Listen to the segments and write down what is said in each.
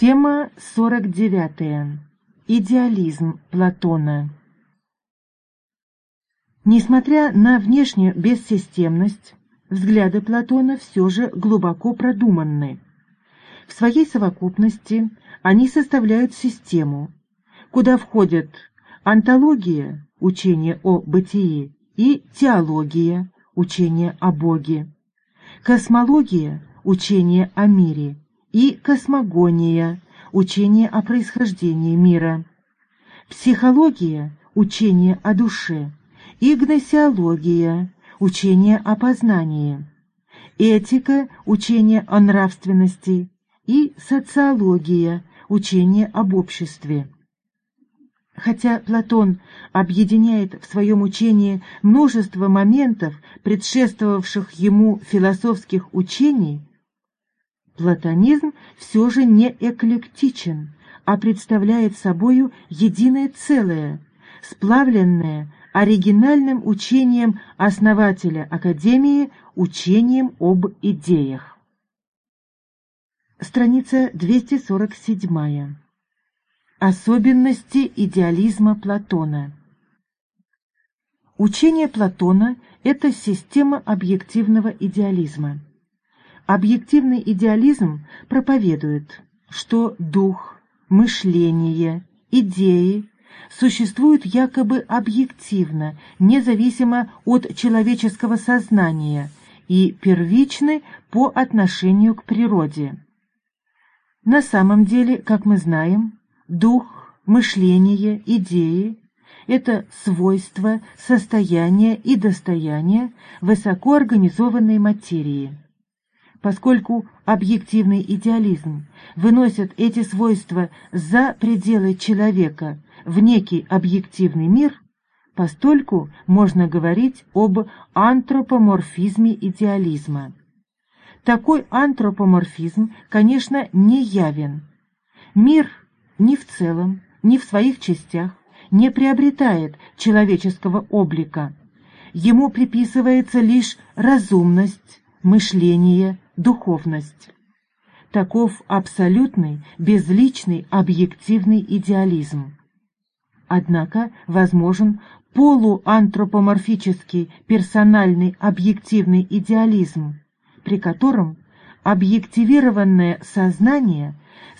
Тема 49. Идеализм Платона. Несмотря на внешнюю бессистемность, взгляды Платона все же глубоко продуманны. В своей совокупности они составляют систему, куда входят антология, учение о бытии, и теология, учение о Боге, космология, учение о мире, и космогония, учение о происхождении мира, психология, учение о душе, и учение о познании, этика, учение о нравственности, и социология, учение об обществе. Хотя Платон объединяет в своем учении множество моментов, предшествовавших ему философских учений, Платонизм все же не эклектичен, а представляет собою единое целое, сплавленное оригинальным учением основателя Академии, учением об идеях. Страница 247. Особенности идеализма Платона. Учение Платона – это система объективного идеализма. Объективный идеализм проповедует, что дух, мышление, идеи существуют якобы объективно, независимо от человеческого сознания и первичны по отношению к природе. На самом деле, как мы знаем, дух, мышление, идеи – это свойства, состояние и достояние высокоорганизованной материи поскольку объективный идеализм выносит эти свойства за пределы человека в некий объективный мир, постольку можно говорить об антропоморфизме идеализма. Такой антропоморфизм, конечно, не явен. Мир ни в целом, ни в своих частях не приобретает человеческого облика. Ему приписывается лишь разумность, мышление, духовность. Таков абсолютный, безличный, объективный идеализм. Однако возможен полуантропоморфический персональный объективный идеализм, при котором объективированное сознание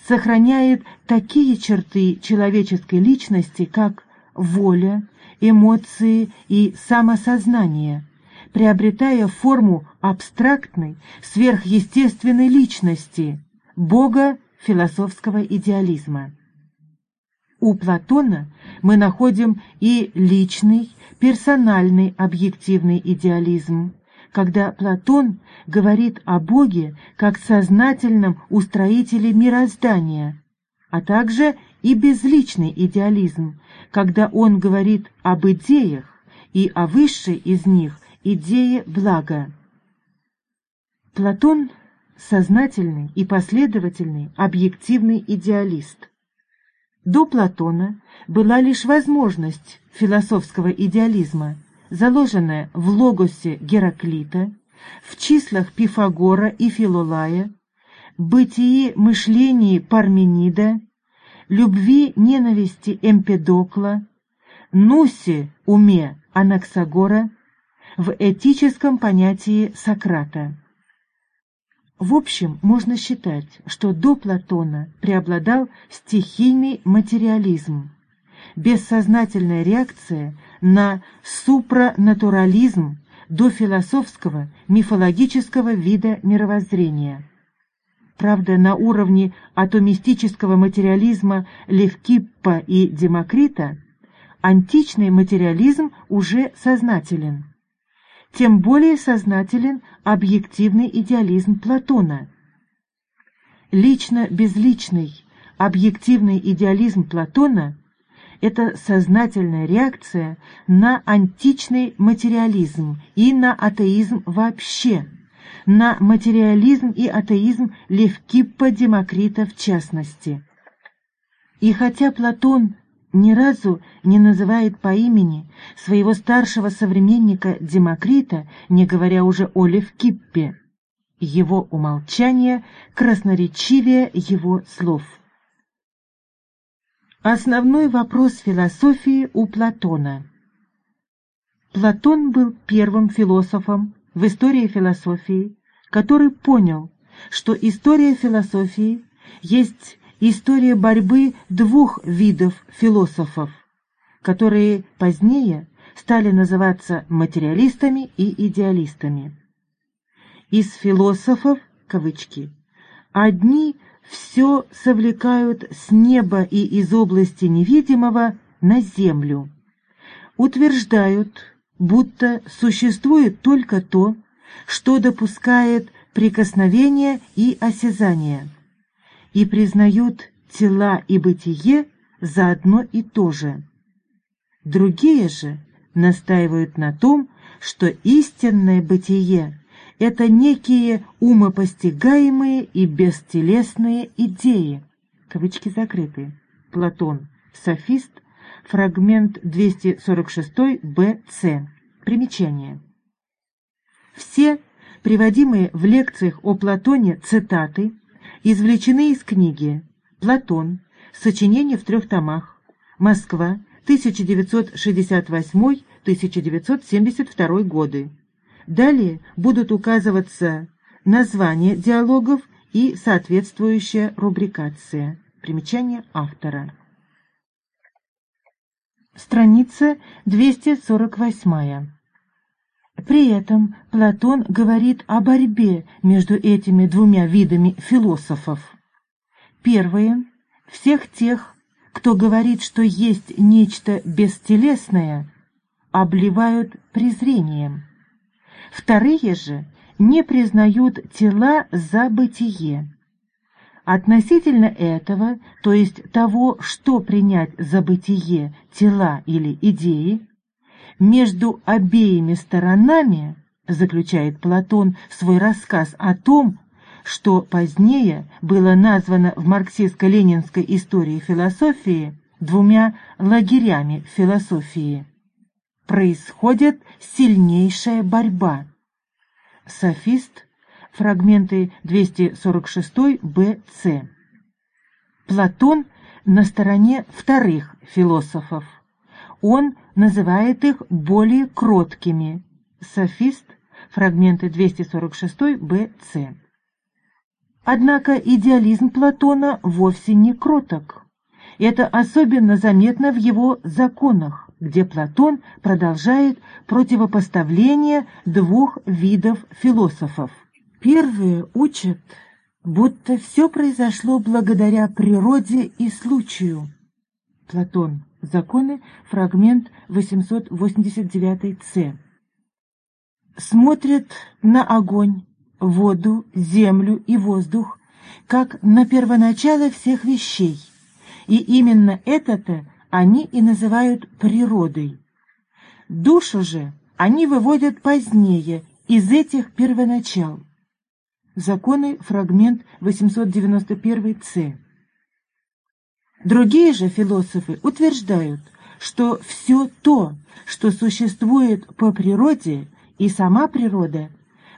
сохраняет такие черты человеческой личности, как воля, эмоции и самосознание, приобретая форму абстрактной, сверхъестественной личности, Бога философского идеализма. У Платона мы находим и личный, персональный объективный идеализм, когда Платон говорит о Боге как сознательном устроителе мироздания, а также и безличный идеализм, когда он говорит об идеях и о высшей из них идее блага. Платон – сознательный и последовательный объективный идеалист. До Платона была лишь возможность философского идеализма, заложенная в логосе Гераклита, в числах Пифагора и Филолая, бытии мышлении Парменида, любви ненависти Эмпедокла, нусе уме Анаксагора, в этическом понятии Сократа. В общем, можно считать, что до Платона преобладал стихийный материализм, бессознательная реакция на супранатурализм до философского мифологического вида мировоззрения. Правда, на уровне атомистического материализма Левкиппа и Демокрита античный материализм уже сознателен тем более сознателен объективный идеализм Платона. Лично-безличный объективный идеализм Платона – это сознательная реакция на античный материализм и на атеизм вообще, на материализм и атеизм Левкиппа Демокрита в частности. И хотя Платон ни разу не называет по имени своего старшего современника Демокрита, не говоря уже о Левкиппе. Его умолчание красноречивее его слов. Основной вопрос философии у Платона. Платон был первым философом в истории философии, который понял, что история философии есть история борьбы двух видов философов, которые позднее стали называться материалистами и идеалистами. Из философов, кавычки, одни все совлекают с неба и из области невидимого на землю, утверждают, будто существует только то, что допускает прикосновение и осязание, и признают тела и бытие за одно и то же. Другие же настаивают на том, что истинное бытие — это некие умопостигаемые и бестелесные идеи. Кавычки закрыты. Платон. Софист. Фрагмент 246 Б.С. Примечание. Все приводимые в лекциях о Платоне цитаты извлечены из книги «Платон. Сочинение в трех томах. Москва. 1968-1972 годы». Далее будут указываться названия диалогов и соответствующая рубрикация. Примечание автора. Страница 248. При этом Платон говорит о борьбе между этими двумя видами философов. Первые – всех тех, кто говорит, что есть нечто бестелесное, обливают презрением. Вторые же не признают тела за бытие. Относительно этого, то есть того, что принять за бытие, тела или идеи, между обеими сторонами, заключает Платон свой рассказ о том, что позднее было названо в марксистско-ленинской истории философии двумя лагерями философии. Происходит сильнейшая борьба. Софист, фрагменты 246 Б.С. Платон на стороне вторых философов. Он называет их более кроткими. Софист, фрагменты 246 Б.С. Однако идеализм Платона вовсе не кроток. Это особенно заметно в его законах, где Платон продолжает противопоставление двух видов философов. Первые учат, будто все произошло благодаря природе и случаю. Платон. Законы. Фрагмент 889-С. Смотрят на огонь, воду, землю и воздух, как на первоначало всех вещей, и именно это-то они и называют природой. Душу же они выводят позднее из этих первоначал. Законы, фрагмент 891-С. Другие же философы утверждают, что все то, что существует по природе и сама природа,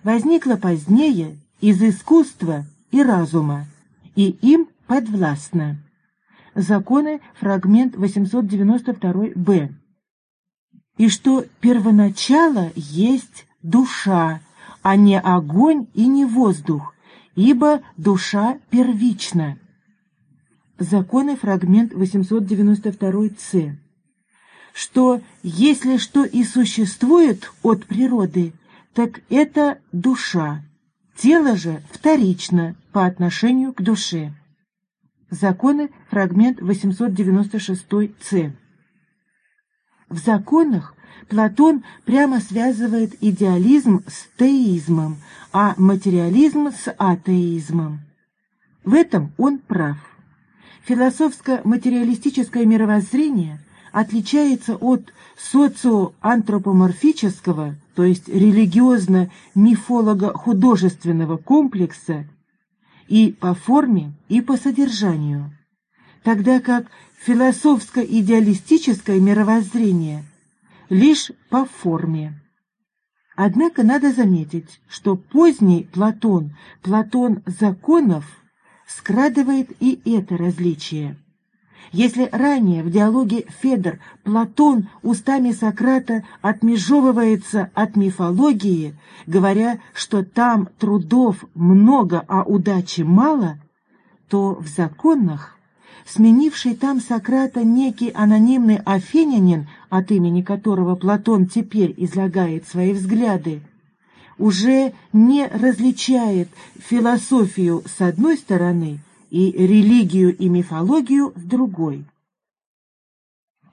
возникло позднее из искусства и разума, и им подвластно. Законы, фрагмент 892-б. И что первоначало есть душа, а не огонь и не воздух, ибо душа первична. Законы, фрагмент 892-С. Что если что и существует от природы, так это душа, тело же вторично по отношению к душе. Законы, фрагмент 896-С. В законах Платон прямо связывает идеализм с теизмом, а материализм с атеизмом. В этом он прав. Философско-материалистическое мировоззрение отличается от социоантропоморфического, то есть религиозно-мифолого-художественного комплекса и по форме, и по содержанию, тогда как философско-идеалистическое мировоззрение лишь по форме. Однако надо заметить, что поздний Платон, Платон законов, скрадывает и это различие. Если ранее в диалоге Федор Платон устами Сократа отмежевывается от мифологии, говоря, что там трудов много, а удачи мало, то в законах сменивший там Сократа некий анонимный афинянин, от имени которого Платон теперь излагает свои взгляды, уже не различает философию с одной стороны и религию и мифологию с другой.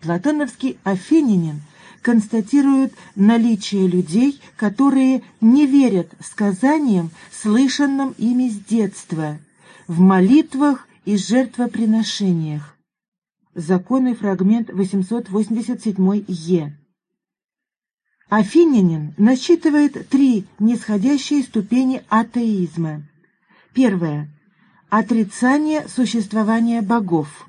Платоновский афинянин констатирует наличие людей, которые не верят сказаниям, слышанным ими с детства, в молитвах и жертвоприношениях. Законный фрагмент 887 Е. Афинянин насчитывает три нисходящие ступени атеизма. Первая – отрицание существования богов.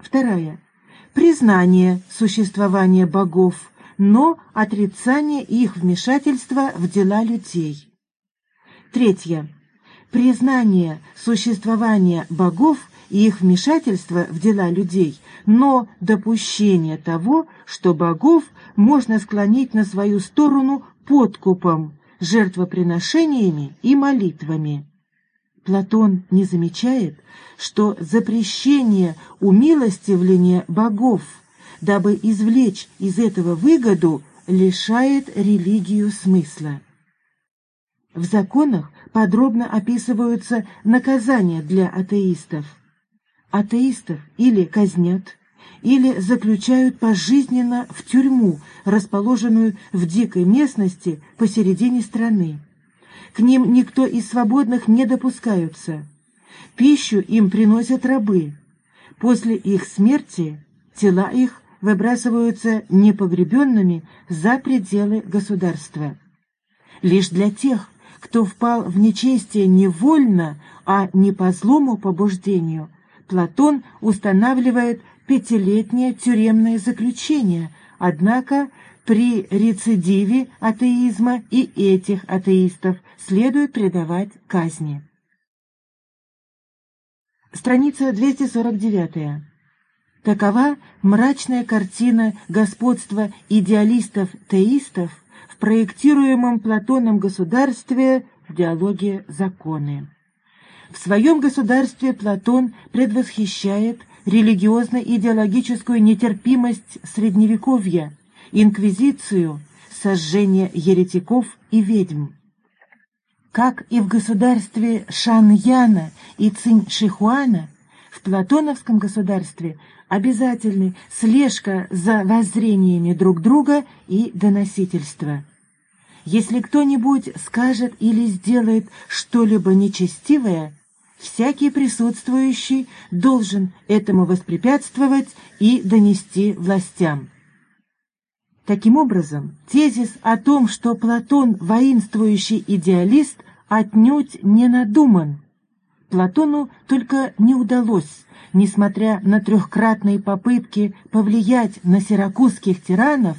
Вторая – признание существования богов, но отрицание их вмешательства в дела людей. Третье – признание существования богов и их вмешательства в дела людей, но допущение того, что богов можно склонить на свою сторону подкупом, жертвоприношениями и молитвами. Платон не замечает, что запрещение умилостивления богов, дабы извлечь из этого выгоду, лишает религию смысла. В законах подробно описываются наказания для атеистов. Атеистов или казнят, или заключают пожизненно в тюрьму, расположенную в дикой местности посередине страны. К ним никто из свободных не допускаются. Пищу им приносят рабы. После их смерти тела их выбрасываются непогребенными за пределы государства. Лишь для тех, кто впал в нечестие невольно, а не по злому побуждению, Платон устанавливает пятилетнее тюремное заключение, однако при рецидиве атеизма и этих атеистов следует предавать казни. Страница 249. Такова мрачная картина господства идеалистов-теистов в проектируемом Платоном государстве в диалоге «Законы». В своем государстве Платон предвосхищает религиозно-идеологическую нетерпимость Средневековья, инквизицию, сожжение еретиков и ведьм. Как и в государстве Шаньяна и Цинь-Шихуана, в платоновском государстве обязательны слежка за воззрениями друг друга и доносительство. Если кто-нибудь скажет или сделает что-либо нечестивое, всякий присутствующий должен этому воспрепятствовать и донести властям. Таким образом, тезис о том, что Платон – воинствующий идеалист, отнюдь не надуман. Платону только не удалось, несмотря на трехкратные попытки повлиять на сиракузских тиранов,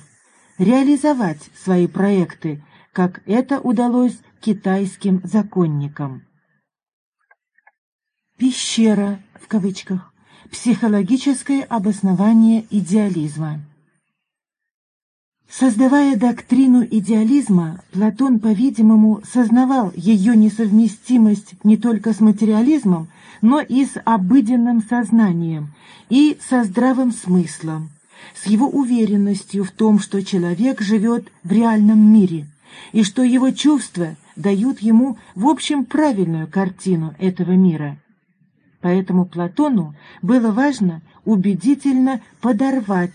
реализовать свои проекты, как это удалось китайским законникам. «Пещера» в кавычках, психологическое обоснование идеализма. Создавая доктрину идеализма, Платон, по-видимому, сознавал ее несовместимость не только с материализмом, но и с обыденным сознанием, и со здравым смыслом, с его уверенностью в том, что человек живет в реальном мире, и что его чувства дают ему в общем правильную картину этого мира. Поэтому Платону было важно убедительно подорвать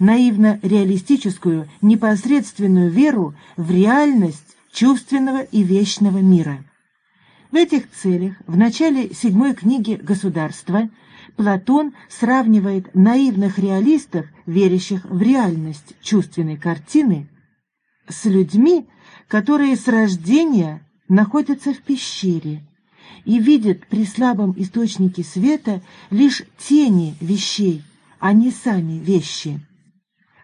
наивно-реалистическую непосредственную веру в реальность чувственного и вечного мира. В этих целях в начале седьмой книги «Государство» Платон сравнивает наивных реалистов, верящих в реальность чувственной картины, с людьми, которые с рождения находятся в пещере, и видят при слабом источнике света лишь тени вещей, а не сами вещи.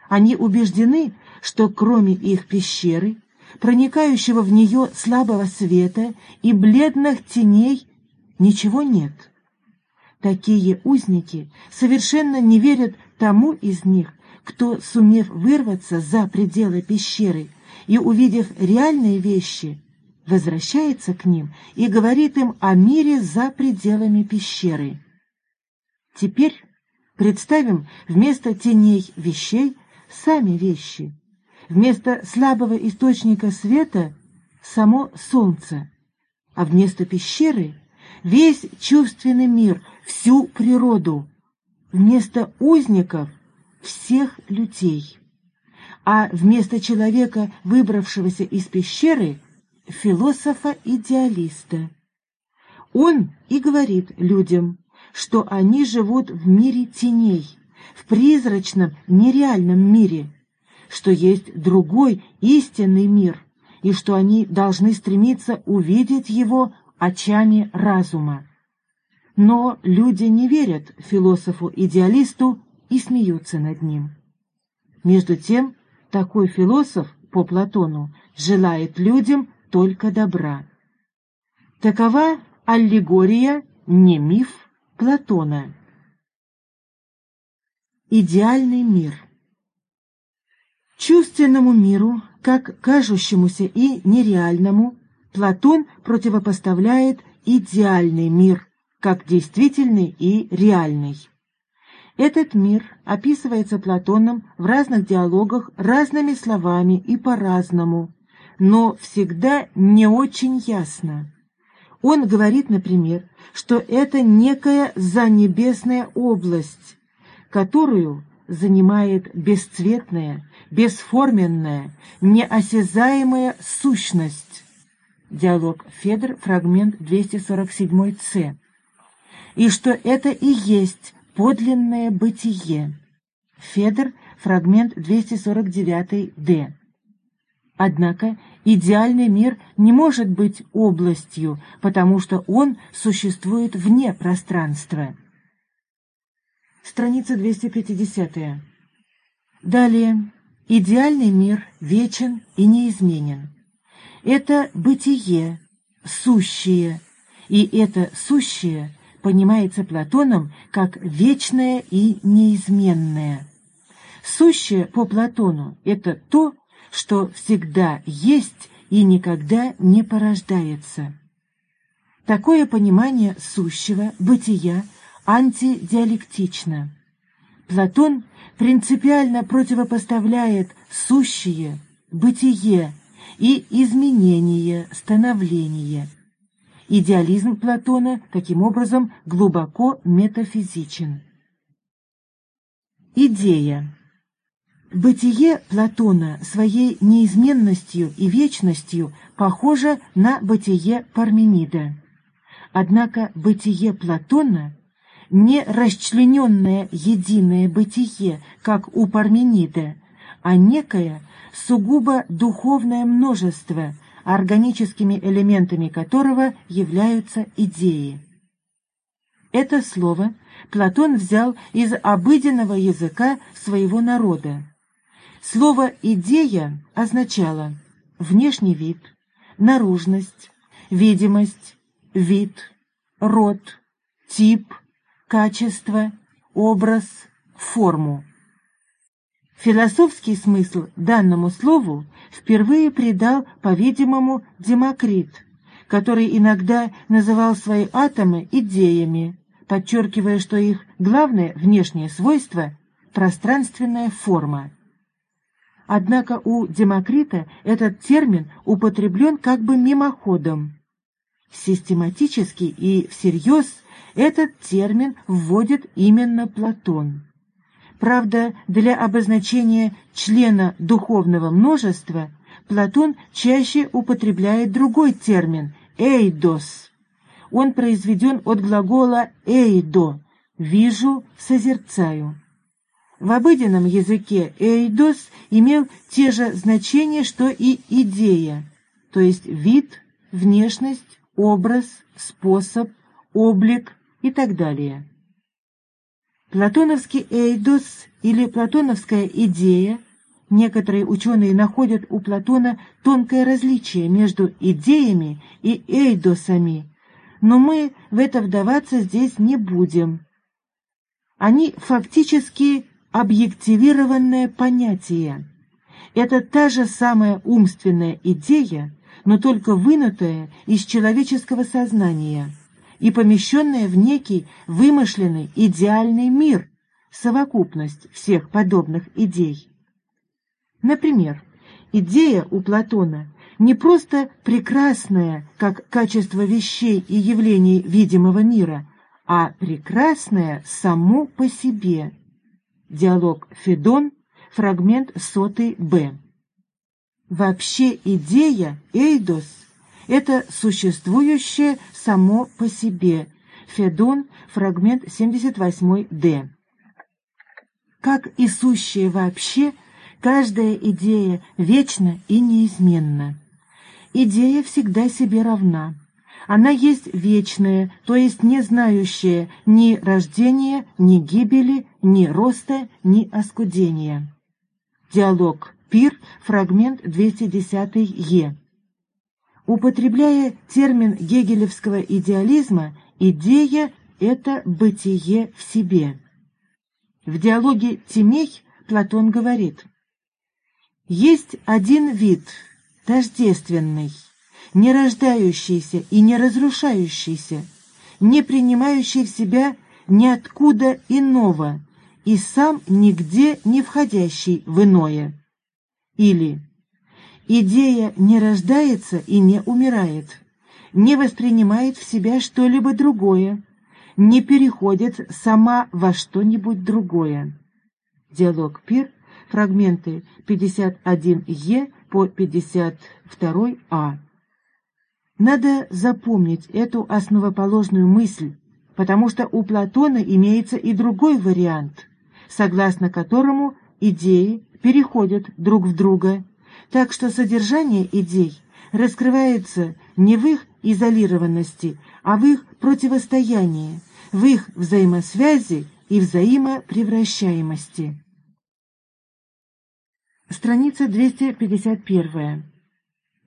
Они убеждены, что кроме их пещеры, проникающего в нее слабого света и бледных теней, ничего нет. Такие узники совершенно не верят тому из них, кто, сумев вырваться за пределы пещеры и увидев реальные вещи, возвращается к ним и говорит им о мире за пределами пещеры. Теперь представим вместо теней вещей сами вещи, вместо слабого источника света — само солнце, а вместо пещеры — весь чувственный мир, всю природу, вместо узников — всех людей, а вместо человека, выбравшегося из пещеры — философа-идеалиста. Он и говорит людям, что они живут в мире теней, в призрачном, нереальном мире, что есть другой истинный мир, и что они должны стремиться увидеть его очами разума. Но люди не верят философу-идеалисту и смеются над ним. Между тем, такой философ, по Платону, желает людям только добра. Такова аллегория, не миф Платона. Идеальный мир Чувственному миру, как кажущемуся и нереальному, Платон противопоставляет идеальный мир, как действительный и реальный. Этот мир описывается Платоном в разных диалогах разными словами и по-разному, но всегда не очень ясно. Он говорит, например, что это некая занебесная область, которую занимает бесцветная, бесформенная, неосязаемая сущность. Диалог Федор, фрагмент 247-С. И что это и есть подлинное бытие. Федор, фрагмент 249-Д. Однако идеальный мир не может быть областью, потому что он существует вне пространства. Страница 250. Далее. Идеальный мир вечен и неизменен. Это бытие, сущее, и это сущее понимается Платоном как вечное и неизменное. Сущее по Платону – это то, что всегда есть и никогда не порождается. Такое понимание сущего, бытия, антидиалектично. Платон принципиально противопоставляет сущее, бытие и изменение, становление. Идеализм Платона, таким образом, глубоко метафизичен. Идея Бытие Платона своей неизменностью и вечностью похоже на бытие Парменида. Однако бытие Платона не расчлененное единое бытие, как у Парменида, а некое сугубо духовное множество, органическими элементами которого являются идеи. Это слово Платон взял из обыденного языка своего народа. Слово «идея» означало внешний вид, наружность, видимость, вид, род, тип, качество, образ, форму. Философский смысл данному слову впервые придал, по-видимому, Демокрит, который иногда называл свои атомы идеями, подчеркивая, что их главное внешнее свойство – пространственная форма. Однако у Демокрита этот термин употреблен как бы мимоходом. Систематически и всерьез этот термин вводит именно Платон. Правда, для обозначения члена духовного множества Платон чаще употребляет другой термин «эйдос». Он произведен от глагола «эйдо» — «вижу, созерцаю». В обыденном языке «эйдос» имел те же значения, что и «идея», то есть вид, внешность, образ, способ, облик и так далее. Платоновский «эйдос» или платоновская идея некоторые ученые находят у Платона тонкое различие между идеями и эйдосами, но мы в это вдаваться здесь не будем. Они фактически объективированное понятие. Это та же самая умственная идея, но только вынутая из человеческого сознания и помещенная в некий вымышленный идеальный мир, совокупность всех подобных идей. Например, идея у Платона не просто прекрасная, как качество вещей и явлений видимого мира, а прекрасная само по себе. Диалог Федон, фрагмент сотый Б. Вообще идея «эйдос» — это существующее само по себе. Федон, фрагмент 78 Д. Как и сущее вообще, каждая идея вечна и неизменна. Идея всегда себе равна. Она есть вечная, то есть не знающая ни рождения, ни гибели, ни роста, ни оскудения. Диалог Пир, фрагмент 210 Е. Употребляя термин гегелевского идеализма, идея — это бытие в себе. В диалоге «Тимей» Платон говорит, «Есть один вид, тождественный, не рождающийся и не разрушающийся, не принимающий в себя ниоткуда иного и сам нигде не входящий в иное. Или идея не рождается и не умирает, не воспринимает в себя что-либо другое, не переходит сама во что-нибудь другое. Диалог Пир, фрагменты 51Е по 52А. Надо запомнить эту основоположную мысль, потому что у Платона имеется и другой вариант, согласно которому идеи переходят друг в друга, так что содержание идей раскрывается не в их изолированности, а в их противостоянии, в их взаимосвязи и взаимопревращаемости. Страница 251.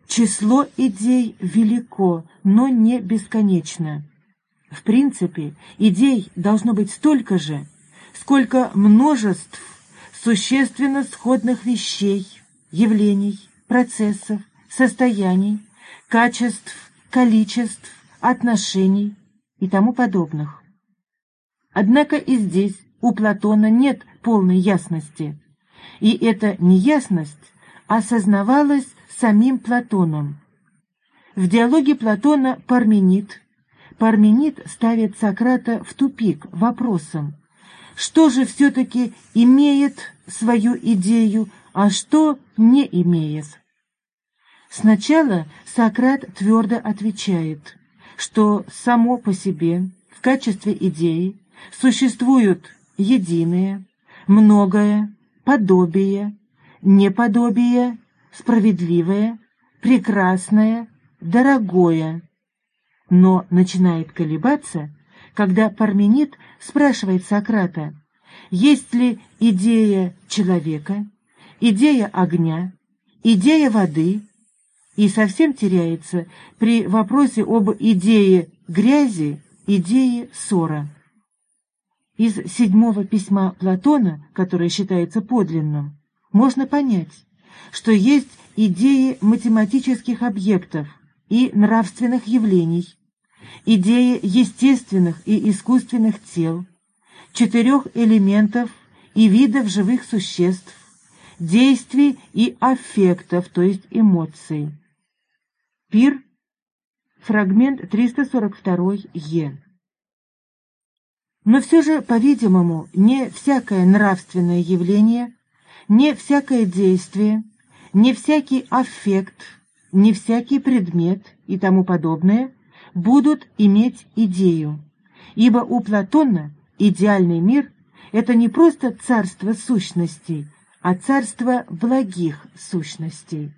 Число идей велико, но не бесконечно. В принципе, идей должно быть столько же, сколько множеств существенно сходных вещей, явлений, процессов, состояний, качеств, количеств, отношений и тому подобных. Однако и здесь у Платона нет полной ясности, и эта неясность осознавалась самим Платоном. В диалоге Платона Парменид Парменид ставит Сократа в тупик вопросом, что же все-таки имеет свою идею, а что не имеет. Сначала Сократ твердо отвечает, что само по себе, в качестве идеи, существуют единое, многое, подобие, неподобие, справедливое, прекрасное, дорогое. Но начинает колебаться, когда Парменид спрашивает Сократа, есть ли идея человека, идея огня, идея воды, и совсем теряется при вопросе об идее грязи, идее ссора. Из седьмого письма Платона, которое считается подлинным, можно понять, что есть идеи математических объектов и нравственных явлений, идеи естественных и искусственных тел, четырех элементов и видов живых существ, действий и аффектов, то есть эмоций. Пир, фрагмент 342 Е. Но все же, по-видимому, не всякое нравственное явление, не всякое действие, не всякий аффект, не всякий предмет и тому подобное будут иметь идею, ибо у Платона идеальный мир — это не просто царство сущностей, а царство благих сущностей.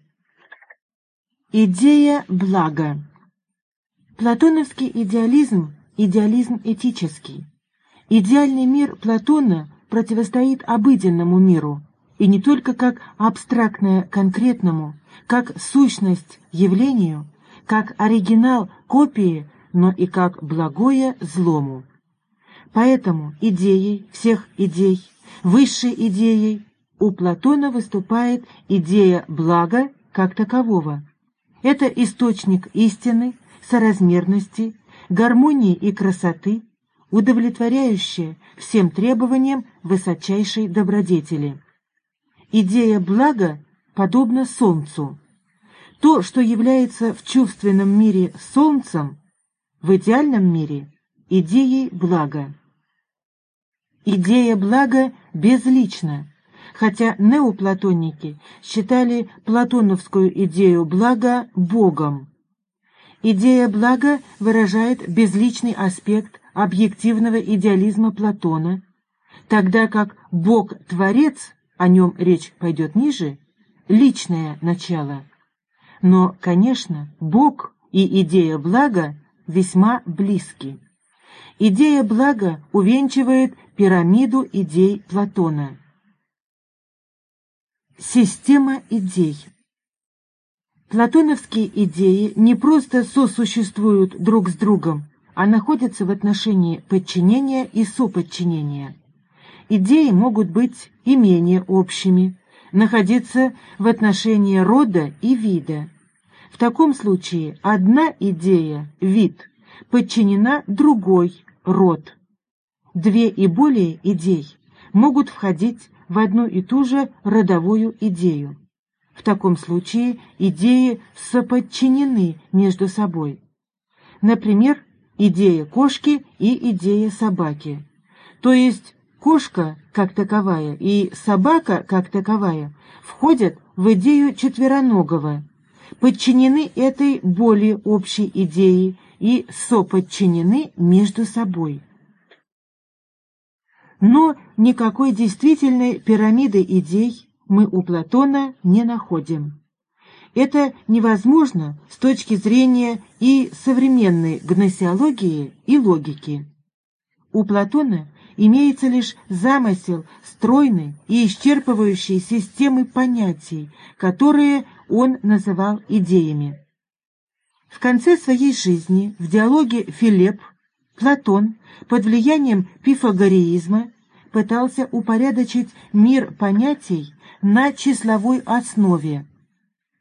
Идея блага Платоновский идеализм — идеализм этический. Идеальный мир Платона противостоит обыденному миру, и не только как абстрактное конкретному, как сущность явлению, как оригинал копии но и как благое злому. Поэтому идеей всех идей, высшей идеей, у Платона выступает идея блага как такового. Это источник истины, соразмерности, гармонии и красоты, удовлетворяющая всем требованиям высочайшей добродетели. Идея блага подобна солнцу. То, что является в чувственном мире солнцем, в идеальном мире – идеей блага. Идея блага безлична, хотя неоплатоники считали платоновскую идею блага Богом. Идея блага выражает безличный аспект объективного идеализма Платона, тогда как Бог-творец, о нем речь пойдет ниже, личное начало. Но, конечно, Бог и идея блага весьма близки. Идея блага увенчивает пирамиду идей Платона. Система идей Платоновские идеи не просто сосуществуют друг с другом, а находятся в отношении подчинения и соподчинения. Идеи могут быть и менее общими, находиться в отношении рода и вида. В таком случае одна идея, вид, подчинена другой, род. Две и более идей могут входить в одну и ту же родовую идею. В таком случае идеи соподчинены между собой. Например, идея кошки и идея собаки. То есть кошка как таковая и собака как таковая входят в идею четвероногого, подчинены этой более общей идее и соподчинены между собой. Но никакой действительной пирамиды идей мы у Платона не находим. Это невозможно с точки зрения и современной гносеологии и логики. У Платона имеется лишь замысел стройной и исчерпывающей системы понятий, которые он называл идеями. В конце своей жизни в диалоге «Филипп» Платон под влиянием пифагореизма пытался упорядочить мир понятий на числовой основе.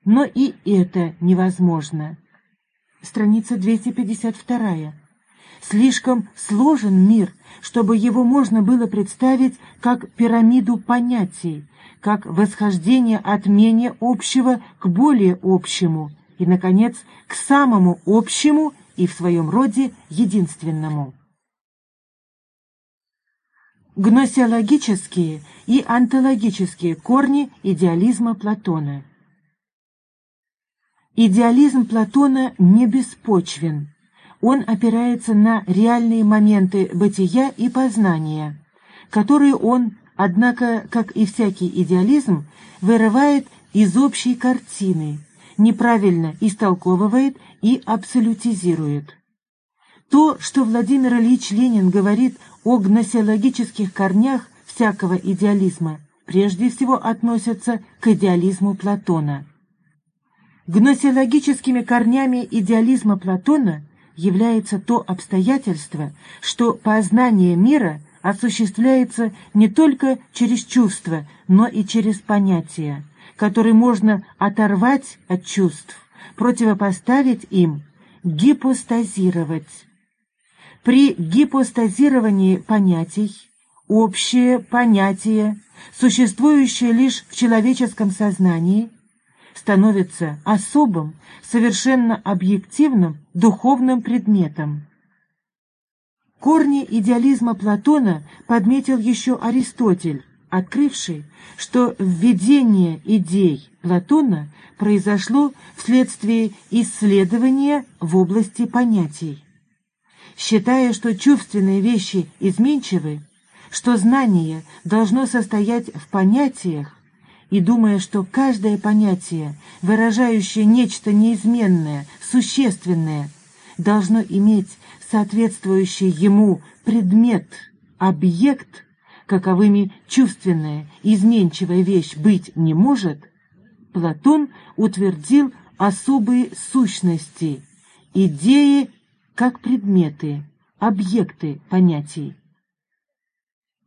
Но и это невозможно. Страница 252. Слишком сложен мир, чтобы его можно было представить как пирамиду понятий, как восхождение от менее общего к более общему и, наконец, к самому общему и в своем роде единственному гносеологические и онтологические корни идеализма Платона. Идеализм Платона не беспочвен. Он опирается на реальные моменты бытия и познания, которые он, однако, как и всякий идеализм, вырывает из общей картины, неправильно истолковывает и абсолютизирует. То, что Владимир Ильич Ленин говорит о гносеологических корнях всякого идеализма, прежде всего относятся к идеализму Платона. Гносеологическими корнями идеализма Платона является то обстоятельство, что познание мира осуществляется не только через чувства, но и через понятия, которые можно оторвать от чувств, противопоставить им, гипостазировать. При гипостазировании понятий общее понятие, существующее лишь в человеческом сознании, становится особым, совершенно объективным духовным предметом. Корни идеализма Платона подметил еще Аристотель, открывший, что введение идей Платона произошло вследствие исследования в области понятий считая, что чувственные вещи изменчивы, что знание должно состоять в понятиях, и думая, что каждое понятие, выражающее нечто неизменное, существенное, должно иметь соответствующий ему предмет, объект, каковыми чувственная, изменчивая вещь быть не может, Платон утвердил особые сущности, идеи как предметы, объекты понятий.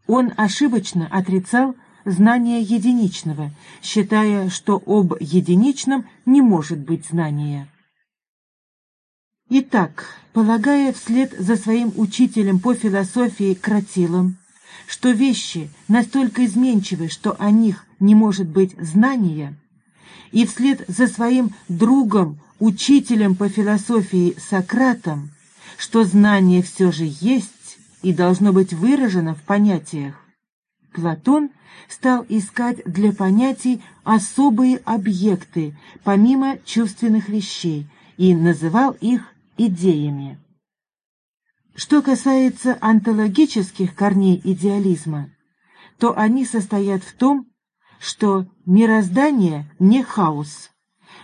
Он ошибочно отрицал знание единичного, считая, что об единичном не может быть знания. Итак, полагая вслед за своим учителем по философии Кратилом, что вещи настолько изменчивы, что о них не может быть знания, и вслед за своим другом, учителем по философии Сократом, что знание все же есть и должно быть выражено в понятиях, Платон стал искать для понятий особые объекты, помимо чувственных вещей, и называл их идеями. Что касается онтологических корней идеализма, то они состоят в том, что мироздание не хаос,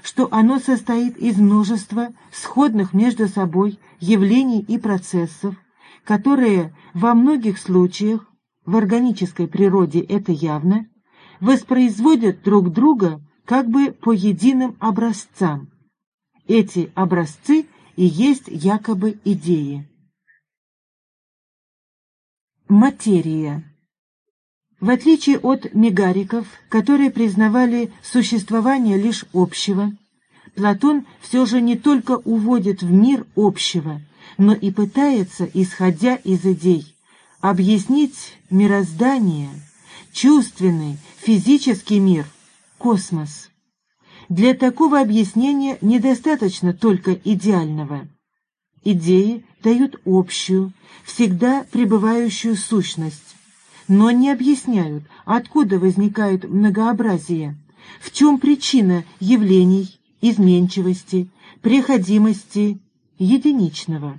что оно состоит из множества сходных между собой явлений и процессов, которые во многих случаях, в органической природе это явно, воспроизводят друг друга как бы по единым образцам. Эти образцы и есть якобы идеи. Материя В отличие от мегариков, которые признавали существование лишь общего, Платон все же не только уводит в мир общего, но и пытается, исходя из идей, объяснить мироздание, чувственный, физический мир, космос. Для такого объяснения недостаточно только идеального. Идеи дают общую, всегда пребывающую сущность, но не объясняют, откуда возникает многообразие, в чем причина явлений, изменчивости, приходимости, единичного.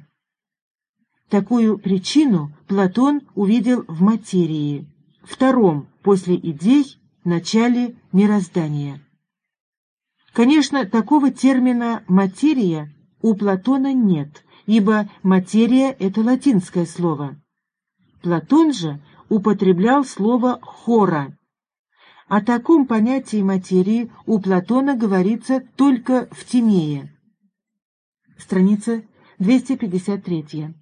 Такую причину Платон увидел в материи, втором после идей начале мироздания. Конечно, такого термина «материя» у Платона нет, ибо «материя» — это латинское слово. Платон же употреблял слово «хора». О таком понятии материи у Платона говорится только в Тимее. Страница 253.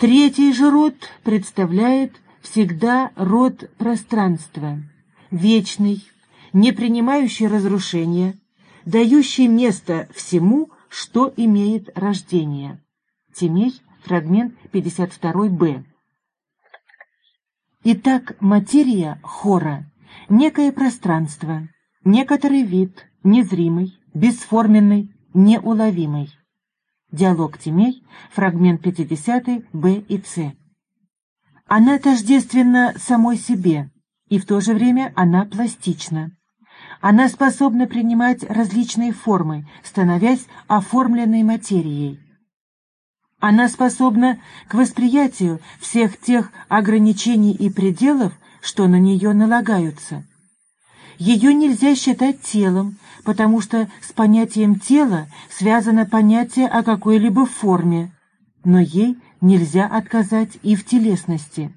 Третий же род представляет всегда род пространства, вечный, не принимающий разрушения, дающий место всему, что имеет рождение. Тимей, фрагмент 52б. Итак, материя хора — некое пространство, некоторый вид, незримый, бесформенный, неуловимый. Диалог Тимей, фрагмент 50 Б и С. Она тождественна самой себе, и в то же время она пластична. Она способна принимать различные формы, становясь оформленной материей. Она способна к восприятию всех тех ограничений и пределов, что на нее налагаются. Ее нельзя считать телом, потому что с понятием тела связано понятие о какой-либо форме, но ей нельзя отказать и в телесности.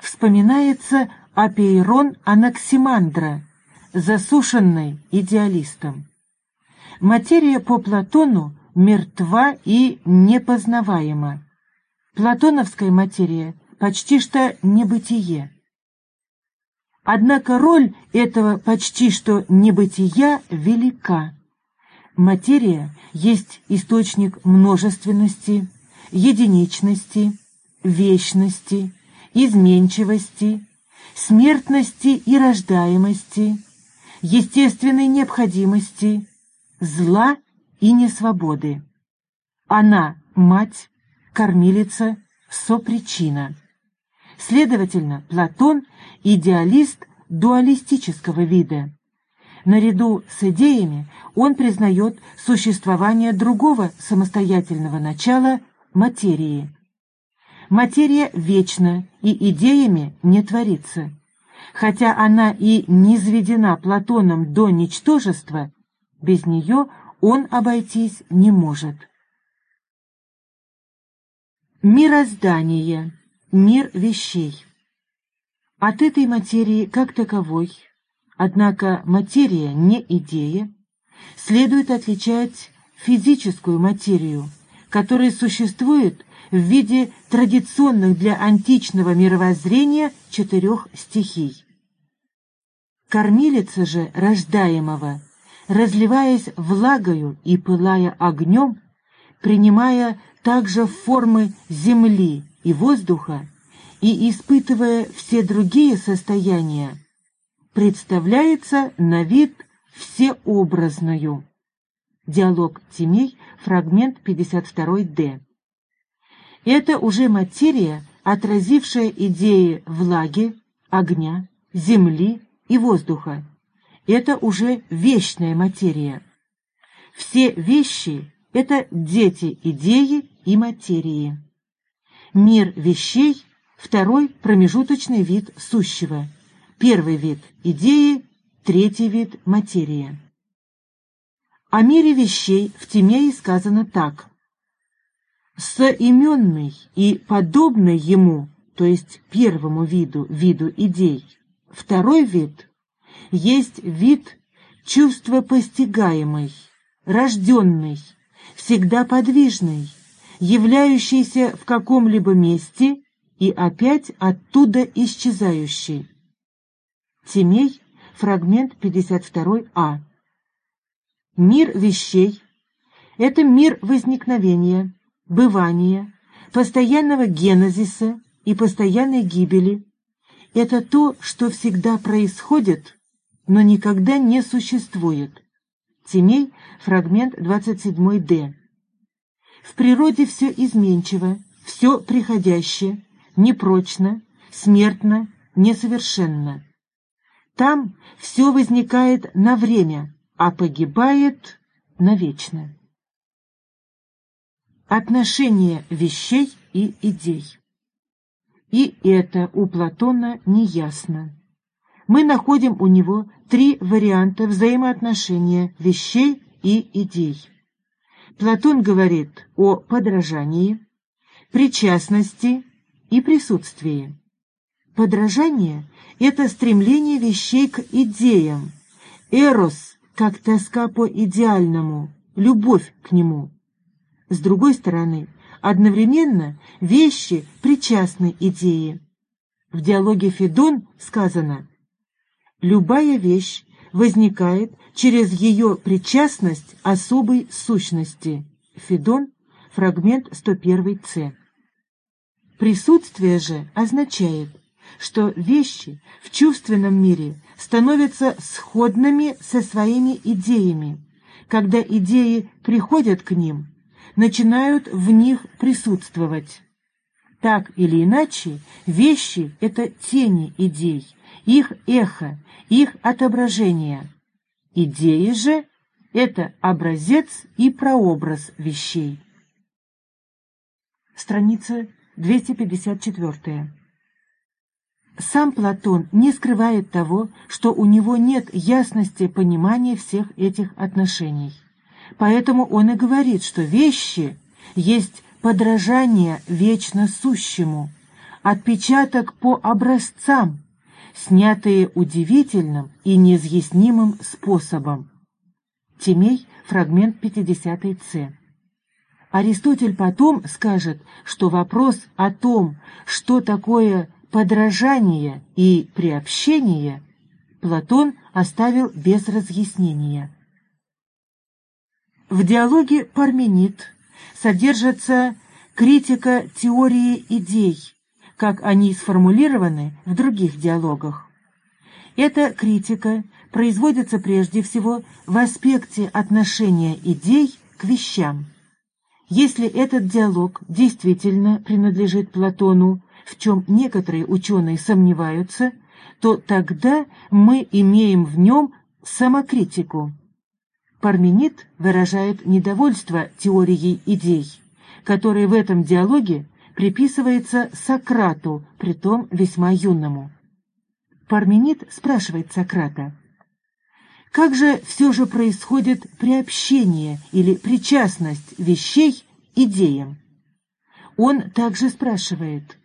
Вспоминается Апейрон Анаксимандра, засушенный идеалистом. Материя по Платону мертва и непознаваема. Платоновская материя почти что небытие. Однако роль этого почти что небытия велика. Материя есть источник множественности, единичности, вечности, изменчивости, смертности и рождаемости, естественной необходимости, зла и несвободы. Она – мать, кормилица, сопричина. Следовательно, Платон – идеалист дуалистического вида. Наряду с идеями он признает существование другого самостоятельного начала – материи. Материя вечна и идеями не творится. Хотя она и низведена Платоном до ничтожества, без нее он обойтись не может. Мироздание. Мир вещей. От этой материи как таковой, однако материя не идея, следует отличать физическую материю, который существует в виде традиционных для античного мировоззрения четырех стихий. Кормилица же рождаемого, разливаясь влагою и пылая огнем, принимая также формы земли и воздуха и испытывая все другие состояния, представляется на вид всеобразною. Диалог Тимей, фрагмент 52-д. Это уже материя, отразившая идеи влаги, огня, земли и воздуха. Это уже вечная материя. Все вещи — это дети идеи и материи. Мир вещей — второй промежуточный вид сущего. Первый вид — идеи, третий вид — материя. О мире вещей в Тимее сказано так соименный и подобный ему, то есть первому виду, виду идей. Второй вид есть вид чувства постигаемый, рожденный, всегда подвижный, являющийся в каком-либо месте и опять оттуда исчезающий. Тимей, фрагмент 52а. Мир вещей — это мир возникновения, бывания, постоянного генезиса и постоянной гибели — это то, что всегда происходит, но никогда не существует. Тимей, фрагмент 27-д. В природе все изменчиво, все приходящее, непрочно, смертно, несовершенно. Там все возникает на время, а погибает навечно. Отношение вещей и идей. И это у Платона неясно. Мы находим у него три варианта взаимоотношения вещей и идей. Платон говорит о подражании, причастности и присутствии. Подражание — это стремление вещей к идеям, эрос, как тоска по идеальному, любовь к нему. С другой стороны, одновременно вещи причастны идее. В диалоге Федон сказано «Любая вещь возникает через ее причастность особой сущности». Федон, фрагмент 101-ц. Присутствие же означает, что вещи в чувственном мире становятся сходными со своими идеями, когда идеи приходят к ним – начинают в них присутствовать. Так или иначе, вещи — это тени идей, их эхо, их отображение. Идеи же — это образец и прообраз вещей. Страница 254. Сам Платон не скрывает того, что у него нет ясности понимания всех этих отношений. Поэтому он и говорит, что вещи есть подражание вечно сущему, отпечаток по образцам, снятые удивительным и неизъяснимым способом. Тимей, фрагмент 50-ц. Аристотель потом скажет, что вопрос о том, что такое подражание и приобщение, Платон оставил без разъяснения. В диалоге «Парменид» содержится критика теории идей, как они сформулированы в других диалогах. Эта критика производится прежде всего в аспекте отношения идей к вещам. Если этот диалог действительно принадлежит Платону, в чем некоторые ученые сомневаются, то тогда мы имеем в нем самокритику. Парменид выражает недовольство теорией идей, которая в этом диалоге приписывается Сократу, притом весьма юному. Парменид спрашивает Сократа, как же все же происходит приобщение или причастность вещей идеям? Он также спрашивает,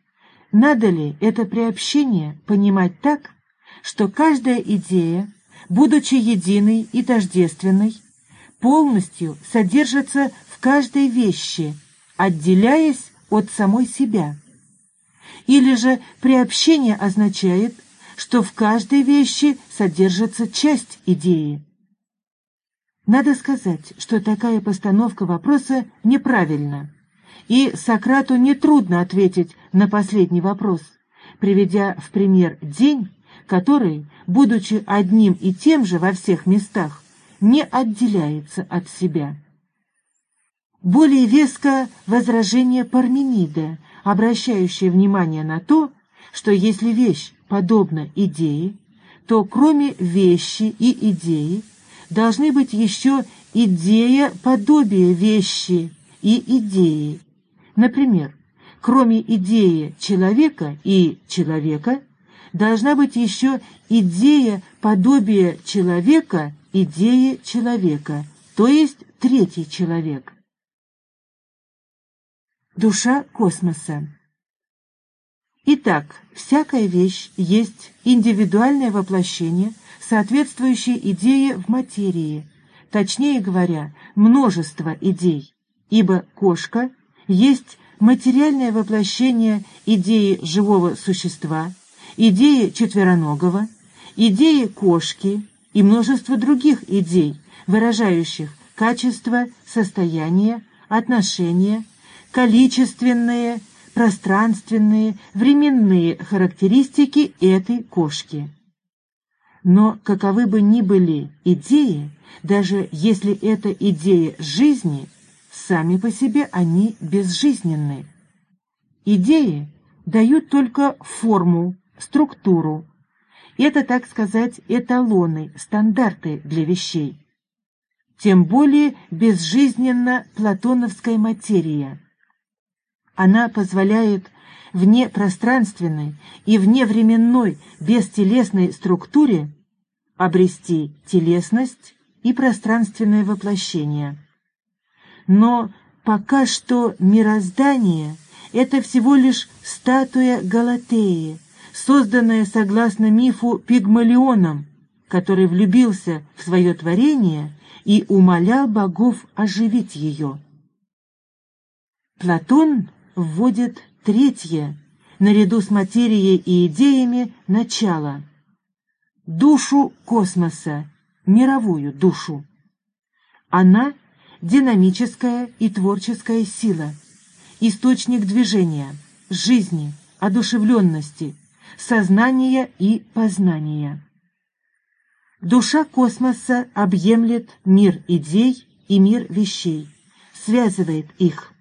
надо ли это приобщение понимать так, что каждая идея, будучи единой и тождественной, полностью содержится в каждой вещи, отделяясь от самой себя. Или же приобщение означает, что в каждой вещи содержится часть идеи. Надо сказать, что такая постановка вопроса неправильна, и Сократу нетрудно ответить на последний вопрос, приведя в пример день, который, будучи одним и тем же во всех местах, не отделяется от себя. Более веско возражение Парменида, обращающее внимание на то, что если вещь подобна идее, то кроме вещи и идеи должны быть еще идея подобия вещи и идеи. Например, кроме идеи человека и человека должна быть еще идея подобия человека идеи человека, то есть третий человек. Душа космоса. Итак, всякая вещь есть индивидуальное воплощение, соответствующее идее в материи, точнее говоря, множество идей, ибо кошка есть материальное воплощение идеи живого существа, идеи четвероногого, идеи кошки и множество других идей, выражающих качество, состояние, отношения, количественные, пространственные, временные характеристики этой кошки. Но каковы бы ни были идеи, даже если это идеи жизни, сами по себе они безжизненны. Идеи дают только форму, структуру. Это, так сказать, эталоны, стандарты для вещей. Тем более безжизненна платоновская материя – она позволяет вне пространственной и вне временной бестелесной структуре обрести телесность и пространственное воплощение. Но пока что мироздание — это всего лишь статуя Галатеи, созданная согласно мифу Пигмалионом, который влюбился в свое творение и умолял богов оживить ее. Платон вводит третье, наряду с материей и идеями, начало. Душу космоса, мировую душу. Она — динамическая и творческая сила, источник движения, жизни, одушевленности, сознания и познания. Душа космоса объемлет мир идей и мир вещей, связывает их.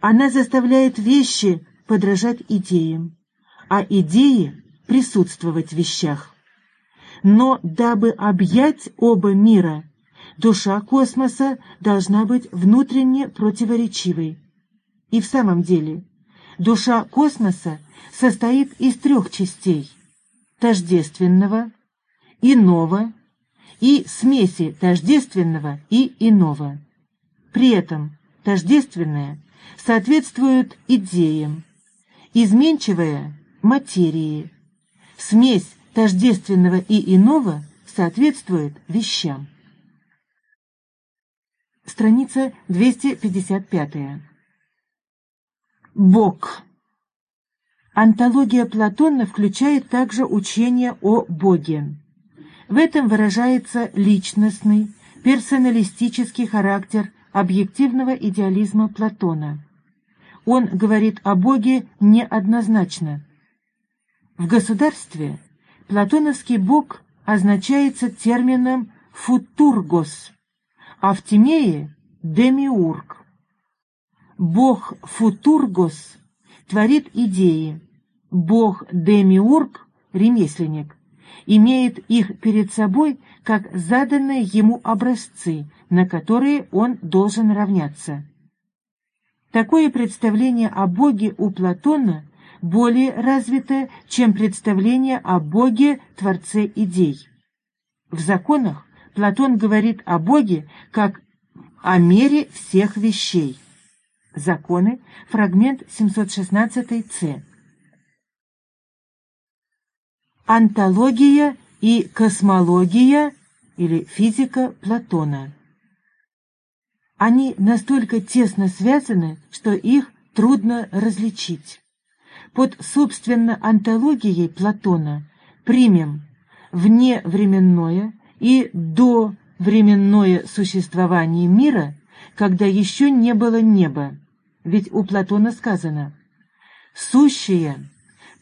Она заставляет вещи подражать идеям, а идеи присутствовать в вещах. Но дабы объять оба мира, душа космоса должна быть внутренне противоречивой. И в самом деле, душа космоса состоит из трех частей – тождественного, иного и смеси тождественного и иного. При этом тождественное соответствуют идеям, изменчивая — материи, смесь тождественного и иного соответствует вещам. Страница 255. Бог. Антология Платона включает также учение о Боге. В этом выражается личностный, персоналистический характер объективного идеализма Платона. Он говорит о Боге неоднозначно. В государстве платоновский Бог означается термином «футургос», а в Тимее — «демиург». Бог Футургос творит идеи, Бог Демиург — ремесленник, имеет их перед собой как заданные ему образцы, на которые он должен равняться. Такое представление о Боге у Платона более развито, чем представление о Боге Творце идей. В законах Платон говорит о Боге как о мере всех вещей. Законы, фрагмент 716-ц. Антология и космология или физика Платона. Они настолько тесно связаны, что их трудно различить. Под, собственно, антологией Платона примем вневременное и довременное существование мира, когда еще не было неба. Ведь у Платона сказано «Сущее,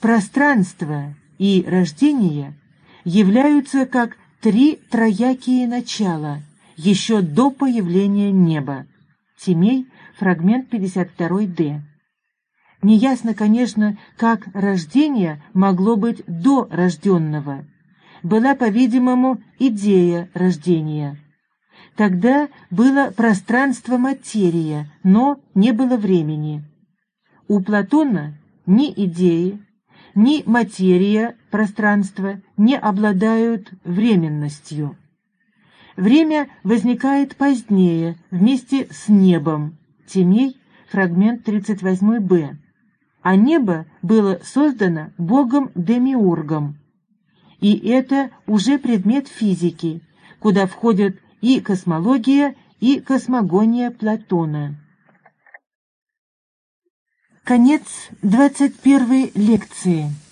пространство и рождение являются как три троякие начала еще до появления неба». Тимей, фрагмент 52-д. Неясно, конечно, как рождение могло быть до рожденного. Была, по-видимому, идея рождения. Тогда было пространство-материя, но не было времени. У Платона ни идеи, ни материя пространства не обладают временностью. Время возникает позднее, вместе с небом. Тимей, фрагмент 38б а небо было создано Богом-демиургом. И это уже предмет физики, куда входят и космология, и космогония Платона. Конец двадцать первой лекции.